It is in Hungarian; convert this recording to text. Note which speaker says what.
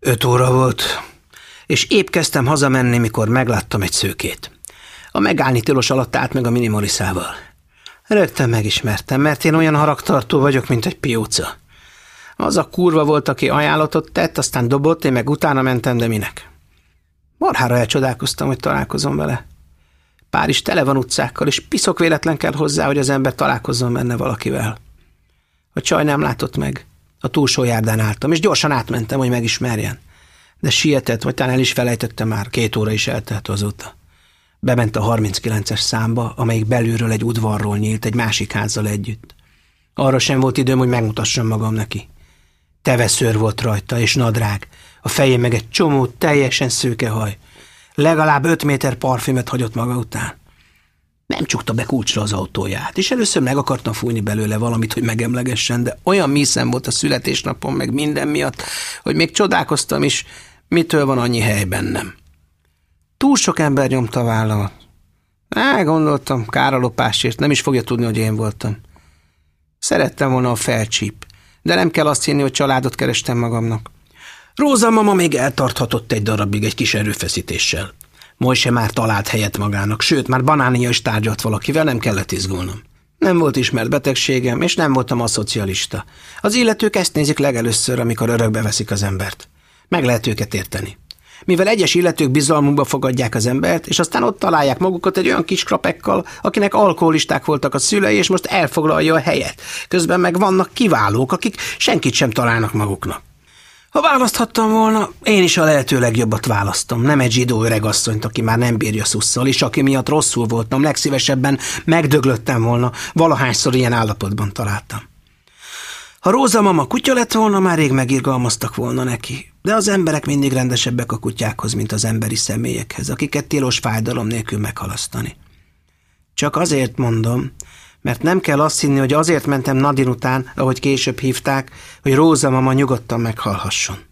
Speaker 1: Öt óra volt, és épp kezdtem hazamenni, mikor megláttam egy szőkét. A megállni tilos alatt állt meg a minimaliszával. Rögtön megismertem, mert én olyan haragtartó vagyok, mint egy pióca. Az a kurva volt, aki ajánlatot tett, aztán dobott, én meg utána mentem, de minek? Marhára elcsodálkoztam, hogy találkozom vele. Párizs tele van utcákkal, és piszok véletlen kell hozzá, hogy az ember találkozzon benne valakivel. A csaj nem látott meg. A túlsó járdán álltam, és gyorsan átmentem, hogy megismerjen. De sietett, vagy talán el is felejtette már, két óra is eltelt azóta. Bement a 39-es számba, amelyik belülről egy udvarról nyílt, egy másik házzal együtt. Arra sem volt időm, hogy megmutassam magam neki. Teveszőr volt rajta, és nadrág, a fején meg egy csomó, teljesen szőke haj. Legalább öt méter parfümöt hagyott maga után. Nem csukta be kulcsra az autóját, és először meg akartam fújni belőle valamit, hogy megemlegessen, de olyan míszem volt a születésnapom, meg minden miatt, hogy még csodálkoztam is, mitől van annyi hely bennem. Túl sok ember nyomta vállamat. Á, gondoltam, kár a nem is fogja tudni, hogy én voltam. Szerettem volna a felcsíp, de nem kell azt hinni, hogy családot kerestem magamnak. Róza mama még eltarthatott egy darabig egy kis erőfeszítéssel. Mojse már talált helyet magának, sőt, már banánia is tárgyalt valakivel, nem kellett izgulnom. Nem volt ismert betegségem, és nem voltam a szocialista. Az illetők ezt nézik legelőször, amikor örökbe veszik az embert. Meg lehet őket érteni. Mivel egyes illetők bizalmukba fogadják az embert, és aztán ott találják magukat egy olyan kis krapekkal, akinek alkoholisták voltak a szülei, és most elfoglalja a helyet. Közben meg vannak kiválók, akik senkit sem találnak maguknak. Ha választhattam volna, én is a lehető legjobbat választom. Nem egy zsidó öregasszonyt, aki már nem bírja szusszal, és aki miatt rosszul voltam, legszívesebben megdöglöttem volna, valahányszor ilyen állapotban találtam. Ha Róza mama kutya lett volna, már rég megirgalmaztak volna neki. De az emberek mindig rendesebbek a kutyákhoz, mint az emberi személyekhez, akiket tilos fájdalom nélkül meghalasztani. Csak azért mondom, mert nem kell azt hinni, hogy azért mentem Nadin után, ahogy később hívták, hogy Róza mama nyugodtan meghalhasson.